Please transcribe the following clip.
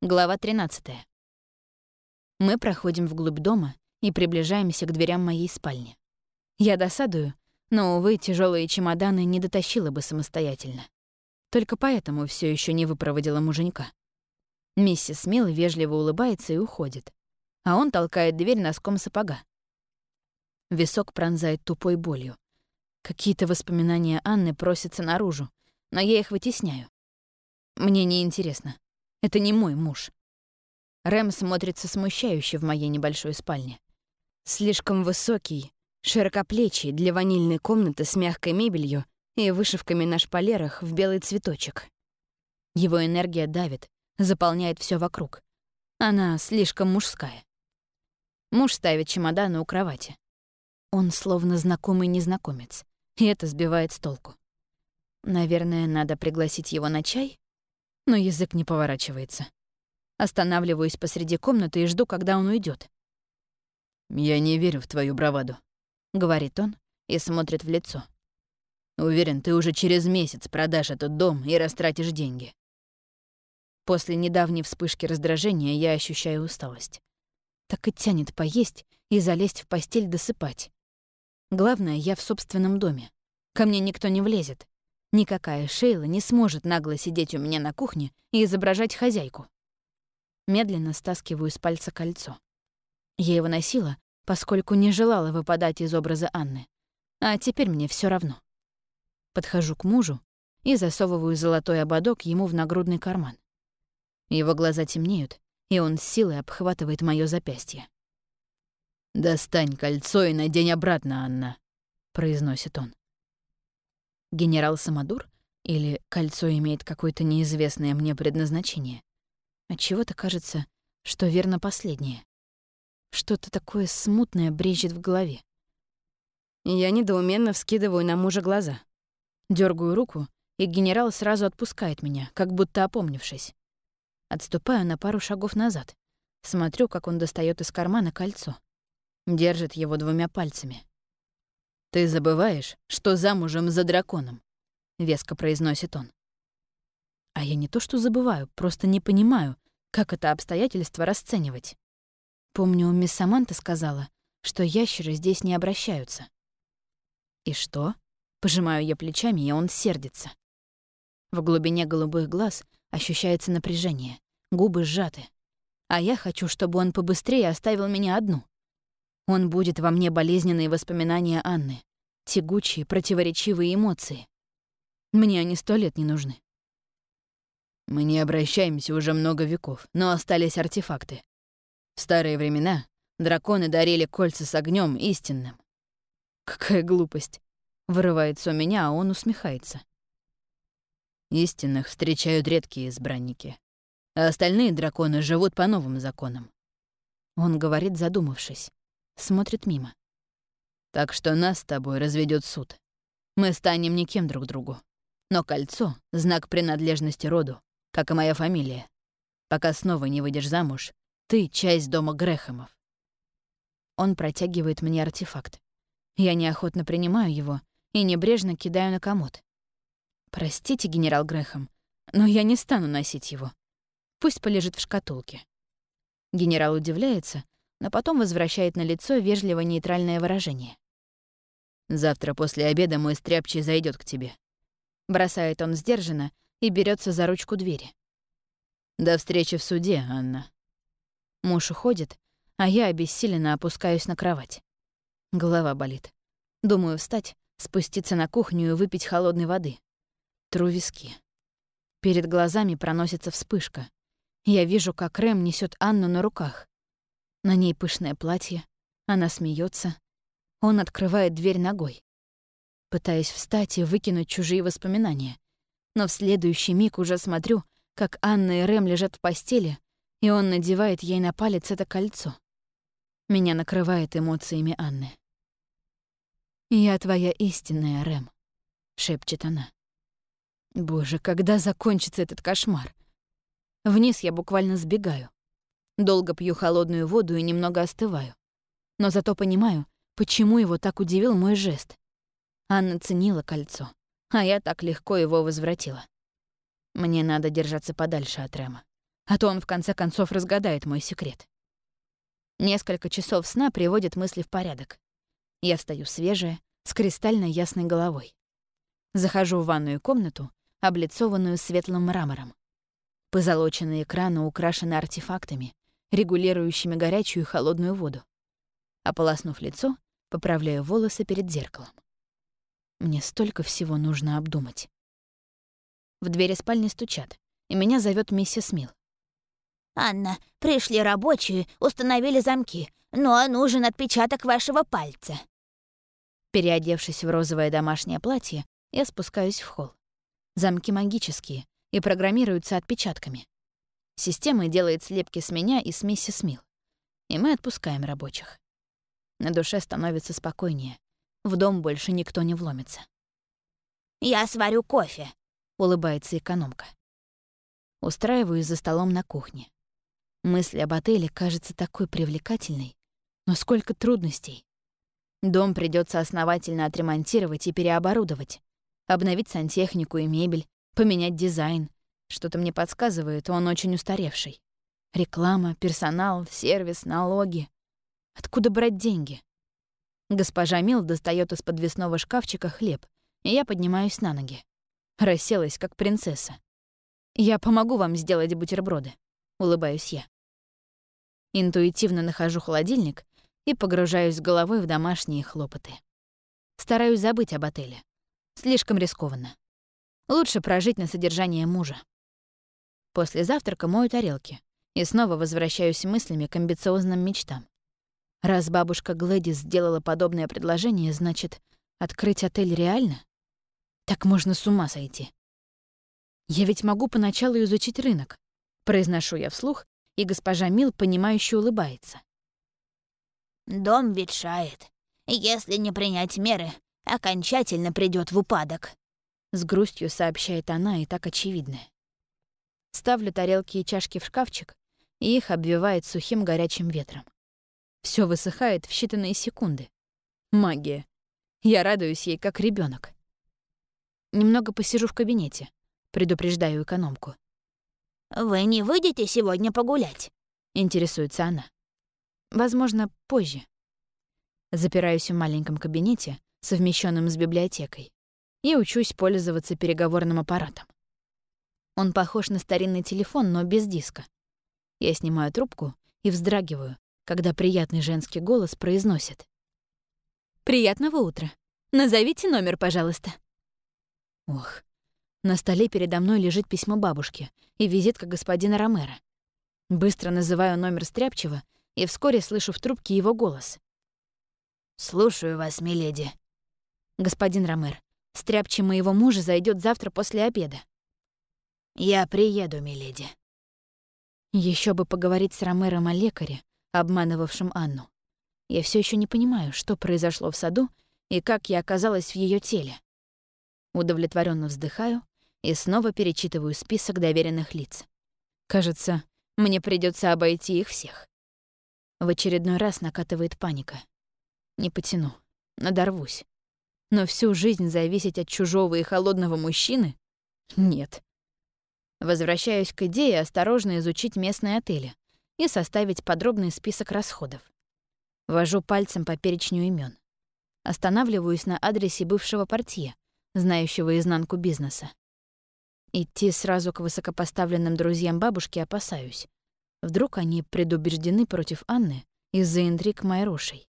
Глава 13. Мы проходим вглубь дома и приближаемся к дверям моей спальни. Я досадую, но, увы, тяжелые чемоданы не дотащила бы самостоятельно. Только поэтому все еще не выпроводила муженька. Миссис Милл вежливо улыбается и уходит, а он толкает дверь носком сапога. Висок пронзает тупой болью. Какие-то воспоминания Анны просятся наружу, но я их вытесняю. Мне не интересно. Это не мой муж. Рэм смотрится смущающе в моей небольшой спальне. Слишком высокий, широкоплечий для ванильной комнаты с мягкой мебелью и вышивками на шпалерах в белый цветочек. Его энергия давит, заполняет все вокруг. Она слишком мужская. Муж ставит чемоданы у кровати. Он словно знакомый незнакомец, и это сбивает с толку. Наверное, надо пригласить его на чай? Но язык не поворачивается. Останавливаюсь посреди комнаты и жду, когда он уйдет. «Я не верю в твою браваду», — говорит он и смотрит в лицо. «Уверен, ты уже через месяц продашь этот дом и растратишь деньги». После недавней вспышки раздражения я ощущаю усталость. Так и тянет поесть и залезть в постель досыпать. Главное, я в собственном доме. Ко мне никто не влезет. Никакая Шейла не сможет нагло сидеть у меня на кухне и изображать хозяйку. Медленно стаскиваю с пальца кольцо. Я его носила, поскольку не желала выпадать из образа Анны. А теперь мне все равно. Подхожу к мужу и засовываю золотой ободок ему в нагрудный карман. Его глаза темнеют, и он с силой обхватывает моё запястье. «Достань кольцо и надень обратно, Анна», — произносит он. Генерал Самодур? Или кольцо имеет какое-то неизвестное мне предназначение? Отчего-то кажется, что верно последнее. Что-то такое смутное брежет в голове. Я недоуменно вскидываю на мужа глаза. дергаю руку, и генерал сразу отпускает меня, как будто опомнившись. Отступаю на пару шагов назад. Смотрю, как он достает из кармана кольцо. Держит его двумя пальцами. «Ты забываешь, что замужем за драконом», — веско произносит он. А я не то что забываю, просто не понимаю, как это обстоятельство расценивать. Помню, мисс Саманта сказала, что ящеры здесь не обращаются. И что? Пожимаю я плечами, и он сердится. В глубине голубых глаз ощущается напряжение, губы сжаты. А я хочу, чтобы он побыстрее оставил меня одну. Он будет во мне болезненные воспоминания Анны, тягучие, противоречивые эмоции. Мне они сто лет не нужны. Мы не обращаемся уже много веков, но остались артефакты. В старые времена драконы дарили кольца с огнем истинным. Какая глупость. Вырывается у меня, а он усмехается. Истинных встречают редкие избранники, а остальные драконы живут по новым законам. Он говорит, задумавшись смотрит мимо. Так что нас с тобой разведет суд. Мы станем никем друг другу. Но кольцо — знак принадлежности роду, как и моя фамилия. Пока снова не выйдешь замуж, ты — часть дома Грехомов. Он протягивает мне артефакт. Я неохотно принимаю его и небрежно кидаю на комод. Простите, генерал Грехом, но я не стану носить его. Пусть полежит в шкатулке. Генерал удивляется, но потом возвращает на лицо вежливо-нейтральное выражение. «Завтра после обеда мой стряпчий зайдет к тебе». Бросает он сдержанно и берется за ручку двери. «До встречи в суде, Анна». Муж уходит, а я обессиленно опускаюсь на кровать. Голова болит. Думаю встать, спуститься на кухню и выпить холодной воды. Тру виски. Перед глазами проносится вспышка. Я вижу, как Рэм несет Анну на руках. На ней пышное платье, она смеется. Он открывает дверь ногой. Пытаясь встать и выкинуть чужие воспоминания. Но в следующий миг уже смотрю, как Анна и Рэм лежат в постели, и он надевает ей на палец это кольцо. Меня накрывает эмоциями Анны. «Я твоя истинная, Рэм», — шепчет она. Боже, когда закончится этот кошмар? Вниз я буквально сбегаю. Долго пью холодную воду и немного остываю. Но зато понимаю, почему его так удивил мой жест. Анна ценила кольцо, а я так легко его возвратила. Мне надо держаться подальше от Рема. А то он в конце концов разгадает мой секрет. Несколько часов сна приводят мысли в порядок. Я встаю свежая, с кристально ясной головой. Захожу в ванную комнату, облицованную светлым мрамором. Позолоченные экраны украшены артефактами, регулирующими горячую и холодную воду. Ополоснув лицо, поправляю волосы перед зеркалом. Мне столько всего нужно обдумать. В двери спальни стучат, и меня зовет миссис Мил. «Анна, пришли рабочие, установили замки, но нужен отпечаток вашего пальца». Переодевшись в розовое домашнее платье, я спускаюсь в холл. Замки магические и программируются отпечатками. Система делает слепки с меня и с миссис Мил. И мы отпускаем рабочих. На душе становится спокойнее. В дом больше никто не вломится. «Я сварю кофе», — улыбается экономка. Устраиваюсь за столом на кухне. Мысль об отеле кажется такой привлекательной, но сколько трудностей. Дом придется основательно отремонтировать и переоборудовать, обновить сантехнику и мебель, поменять дизайн. Что-то мне подсказывает, он очень устаревший. Реклама, персонал, сервис, налоги. Откуда брать деньги? Госпожа Мил достает из подвесного шкафчика хлеб, и я поднимаюсь на ноги. Расселась, как принцесса. «Я помогу вам сделать бутерброды», — улыбаюсь я. Интуитивно нахожу холодильник и погружаюсь головой в домашние хлопоты. Стараюсь забыть об отеле. Слишком рискованно. Лучше прожить на содержание мужа. После завтрака мою тарелки и снова возвращаюсь мыслями к амбициозным мечтам. Раз бабушка Глэдис сделала подобное предложение, значит, открыть отель реально? Так можно с ума сойти. Я ведь могу поначалу изучить рынок. Произношу я вслух, и госпожа Мил, понимающе улыбается. «Дом ветшает. Если не принять меры, окончательно придет в упадок», — с грустью сообщает она и так очевидно. Ставлю тарелки и чашки в шкафчик, и их обвивает сухим горячим ветром. Все высыхает в считанные секунды. Магия. Я радуюсь ей, как ребенок. Немного посижу в кабинете, предупреждаю экономку. «Вы не выйдете сегодня погулять?» — интересуется она. «Возможно, позже». Запираюсь в маленьком кабинете, совмещенном с библиотекой, и учусь пользоваться переговорным аппаратом. Он похож на старинный телефон, но без диска. Я снимаю трубку и вздрагиваю, когда приятный женский голос произносит. «Приятного утра. Назовите номер, пожалуйста». Ох, на столе передо мной лежит письмо бабушки и визитка господина Ромера. Быстро называю номер Стряпчева и вскоре слышу в трубке его голос. «Слушаю вас, миледи». «Господин Ромер, Стряпчий моего мужа зайдет завтра после обеда». «Я приеду, миледи». Еще бы поговорить с Ромером о лекаре, обманывавшим Анну. Я все еще не понимаю, что произошло в саду и как я оказалась в ее теле. Удовлетворенно вздыхаю и снова перечитываю список доверенных лиц. Кажется, мне придется обойти их всех. В очередной раз накатывает паника. Не потяну, надорвусь. Но всю жизнь зависеть от чужого и холодного мужчины? Нет. Возвращаюсь к идее осторожно изучить местные отели, и составить подробный список расходов. Вожу пальцем по перечню имен. Останавливаюсь на адресе бывшего портье, знающего изнанку бизнеса. Идти сразу к высокопоставленным друзьям бабушки опасаюсь. Вдруг они предубеждены против Анны из-за интриг Майрушей.